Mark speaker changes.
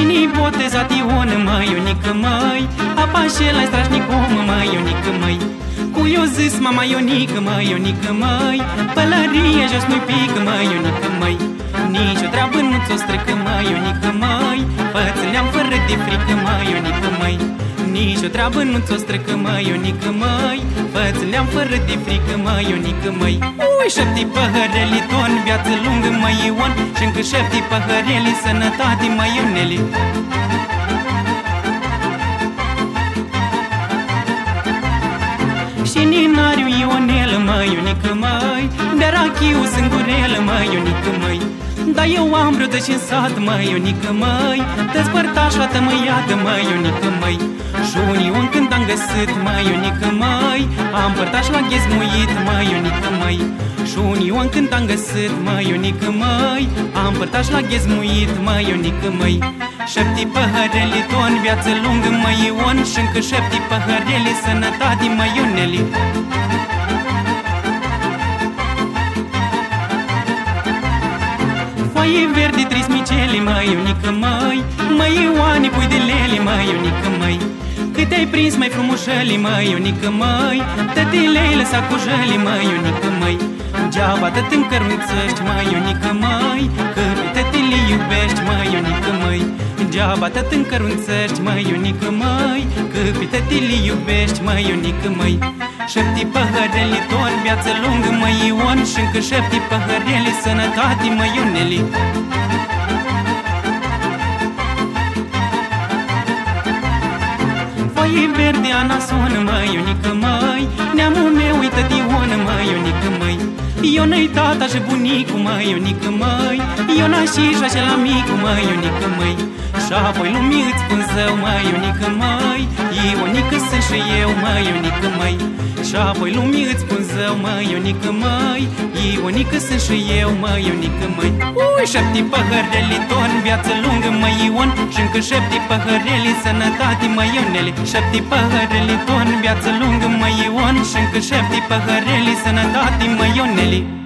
Speaker 1: Mi-ai botezat Ion, măi, Ionică, măi. Apa și la strașnic om, măi, Ionică, măi. Cu eu zis mama Ionică, măi, Ionică, măi. Pălărie jos nu-i pică, măi, Ionică, măi. Nici o treabă nu ți-o strecă, măi, Ionică, măi. Fățăleam fără de frică, măi, Ionică, măi. Nici o treabă nu ți-o strecă, măi, Ionică, măi. Fățăleam fără de frică, măi, Ionică, măi Ui, șapti păhăreli, ton, viață lungă, măi, Ion. Și încă șapti păhăreli, sănătate, măi, Ioneli. Și ninariu Ionel, măi, Ionică, măi. De rachiu singurel, măi, Ionică, măi. Dar eu am vreo și în sat, măi, Ionică, măi. Te-ți părtaș la tămăiată, măi, Ionică, măi. Și unii un când am găsit, măi, Ionică, măi. Am părtaș la ghezmuit, măi, Ionică, măi Și unii un când am găsit, măi, Ionică, măi. Am părtaș la ghezmuit, măi, Ionică, măi. Șepti păhăreli, ton, viață lungă, măi, Ion Și încă șepti păhăreli, sănătate, măi, Ioneli Foaie verde, trei smicele, mai unică, mai Mai Ioane, pui de lele, mai unică, mai Cât ai prins mai frumușăli, mai unică, mai Tătilei lăsa cu jăli, mai unică, mai Geaba tot încărunțăști, mai unică, mai Că pe tătile iubești, mai unică, mai Geaba tot încărunțăști, mai unică, mai Că pe tătile iubești, mai unică, mai Șepti păhăreli, tot viață lungă, măi Ion Și încă șepti păhăreli, sănătate, măi Ioneli Foaie verde, anasonă, măi Ionică, măi. Neamul meu, uită Ionă, măi Ionică, măi Ionă-i tata și bunicul, măi Ionică, măi Iona și și la micul, măi Ionică, măi. Și apoi lumii îți spun zău, măi Ionică, măi Ionică sunt și eu, măi Ionică, măi. Și apoi lumii îți spun zău, măi, Ionică, măi Ionică sunt și eu, măi, Ionică, măi. Ui, șapti păhăreli, ton, viață lungă, măi, Ion Și încă șapti păhăreli, sănătate, măi, Ioneli Șapti păhăreli, ton, viață lungă, măi, Ion Și încă șapti păhăreli, sănătate, măi, Ioneli